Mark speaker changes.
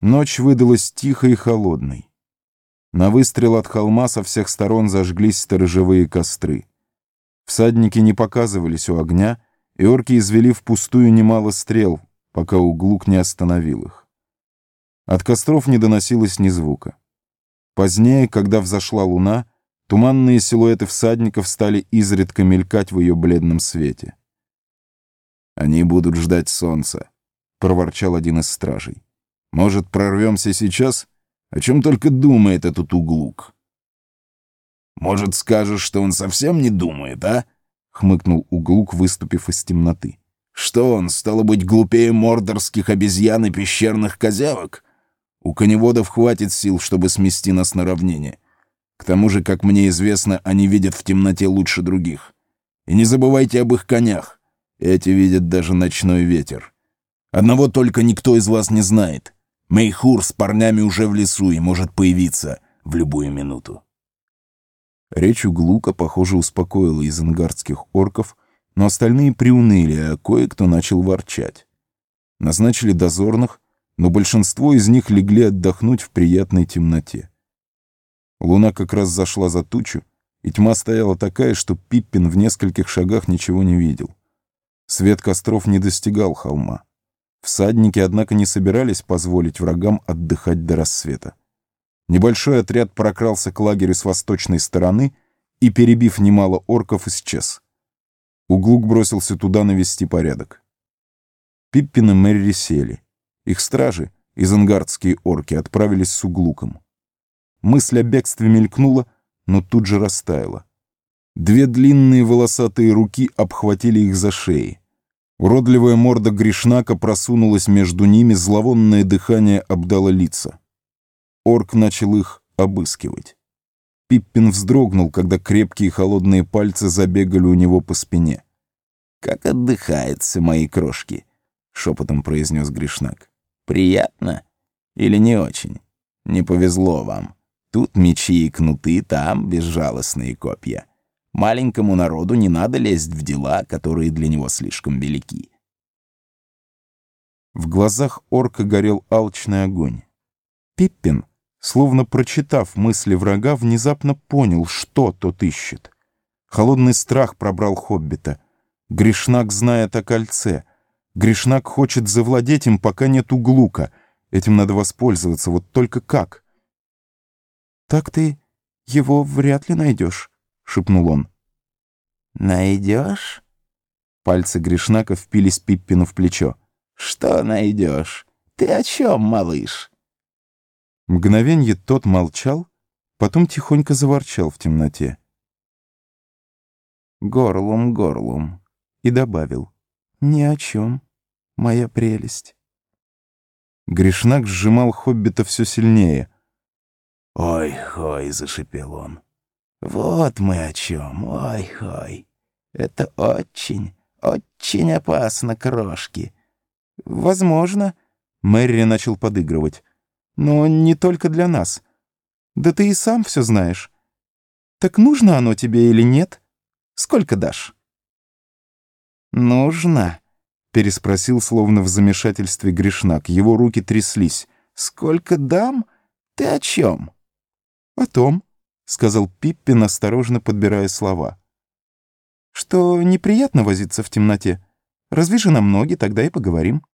Speaker 1: Ночь выдалась тихой и холодной. На выстрел от холма со всех сторон зажглись сторожевые костры. Всадники не показывались у огня, и орки извели впустую немало стрел, пока углук не остановил их. От костров не доносилось ни звука. Позднее, когда взошла луна, туманные силуэты всадников стали изредка мелькать в ее бледном свете. «Они будут ждать солнца», — проворчал один из стражей. Может, прорвемся сейчас? О чем только думает этот углук. Может, скажешь, что он совсем не думает, а? Хмыкнул углук, выступив из темноты. Что он, стало быть, глупее мордорских обезьян и пещерных козявок? У коневодов хватит сил, чтобы смести нас на равнине. К тому же, как мне известно, они видят в темноте лучше других. И не забывайте об их конях. Эти видят даже ночной ветер. Одного только никто из вас не знает. Мейхур с парнями уже в лесу и может появиться в любую минуту. Речь Углука, похоже, успокоила изенгардских орков, но остальные приуныли, а кое-кто начал ворчать. Назначили дозорных, но большинство из них легли отдохнуть в приятной темноте. Луна как раз зашла за тучу, и тьма стояла такая, что Пиппин в нескольких шагах ничего не видел. Свет костров не достигал холма. Всадники, однако, не собирались позволить врагам отдыхать до рассвета. Небольшой отряд прокрался к лагерю с восточной стороны и, перебив немало орков, исчез. Углук бросился туда навести порядок. Пиппин и Мэри сели. Их стражи, изангардские орки, отправились с Углуком. Мысль о бегстве мелькнула, но тут же растаяла. Две длинные волосатые руки обхватили их за шеи. Уродливая морда Гришнака просунулась между ними, зловонное дыхание обдало лица. Орк начал их обыскивать. Пиппин вздрогнул, когда крепкие холодные пальцы забегали у него по спине. «Как отдыхается, мои крошки?» — шепотом произнес Гришнак. «Приятно? Или не очень? Не повезло вам. Тут мечи и кнуты, там безжалостные копья. Маленькому народу не надо лезть в дела, которые для него слишком велики. В глазах орка горел алчный огонь. Пиппин, словно прочитав мысли врага, внезапно понял, что тот ищет. Холодный страх пробрал хоббита. Гришнак знает о кольце. Гришнак хочет завладеть им, пока нет углука. Этим надо воспользоваться, вот только как? «Так ты его вряд ли найдешь», шепнул он. «Найдешь?» Пальцы Гришнака впились Пиппину в плечо. «Что найдешь? Ты о чем, малыш?» Мгновенье тот молчал, потом тихонько заворчал в темноте. «Горлум, горлум», и добавил. «Ни о чем, моя прелесть». Гришнак сжимал хоббита все сильнее. «Ой-ой», — зашипел он. Вот мы о чем. Ой-ой. Это очень, очень опасно, крошки. Возможно. Мэри начал подыгрывать. Но не только для нас. Да ты и сам все знаешь. Так нужно оно тебе или нет? Сколько дашь? Нужно, переспросил, словно в замешательстве Гришнак. Его руки тряслись. Сколько дам? Ты о чем? О том, — сказал Пиппин, осторожно подбирая слова. «Что неприятно возиться в темноте. Развяжи нам ноги, тогда и поговорим».